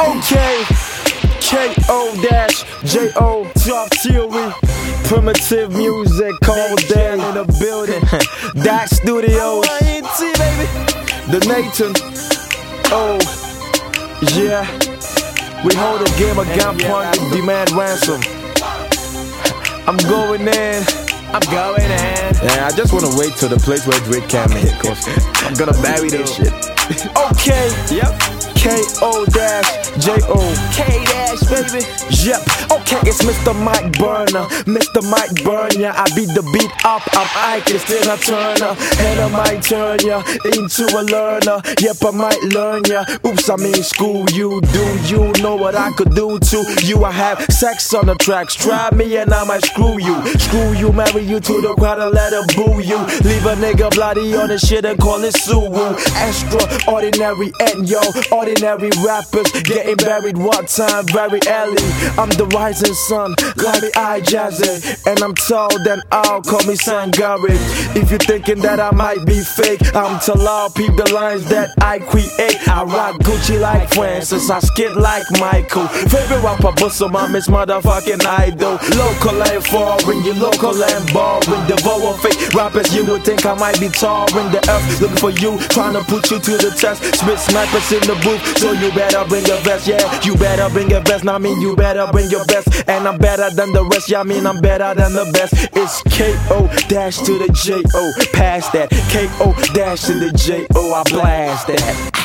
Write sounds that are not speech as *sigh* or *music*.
Okay, K-O dash J-O Top Theory Primitive music called Dan in the building. *laughs* Dak Studios. The Nathan. Oh Yeah. We hold a game of gunpoint demand ransom. I'm going in. I'm going in. Yeah, I just wanna wait till the place where Drake in Cause I'm gonna bury this shit Okay Yep. K-O dash J-O K dash, baby. Yep, it's Mr. Mike Burner. Mr. Mike Burner, I beat the beat up. I'm Ike, instead of Turner. And I might turn ya into a learner. Yep, I might learn ya. Oops, I mean school you. Do you know what I could do to you? I have sex on the tracks. Try me and I might screw you. Screw you, marry you to the crowd and let her boo you. Leave a nigga bloody on the shit and call it Suwu. Extraordinary and yo, ordinary rappers getting buried one time very early. I'm the rising sun, like me I Jazzy, and I'm tall then I'll call me Sangari. If you're thinking that I might be fake, I'm Talal, peep the lines that I create. I rock Gucci like Francis, I skid like Michael. Favorite rapper, my miss motherfucking idol. Local and foreign, you local and boring. Devour fake rappers, you would think I might be touring the earth, looking for you, trying to put you to the test. Spit snipers in the booth, so you better bring your best, yeah. You better bring your best, I mean you better bring your best. And I'm better than the rest, yeah, I mean I'm better than the best. It's K-O dash to the J-O, Pass that. K-O dash to the J-O, I blast that.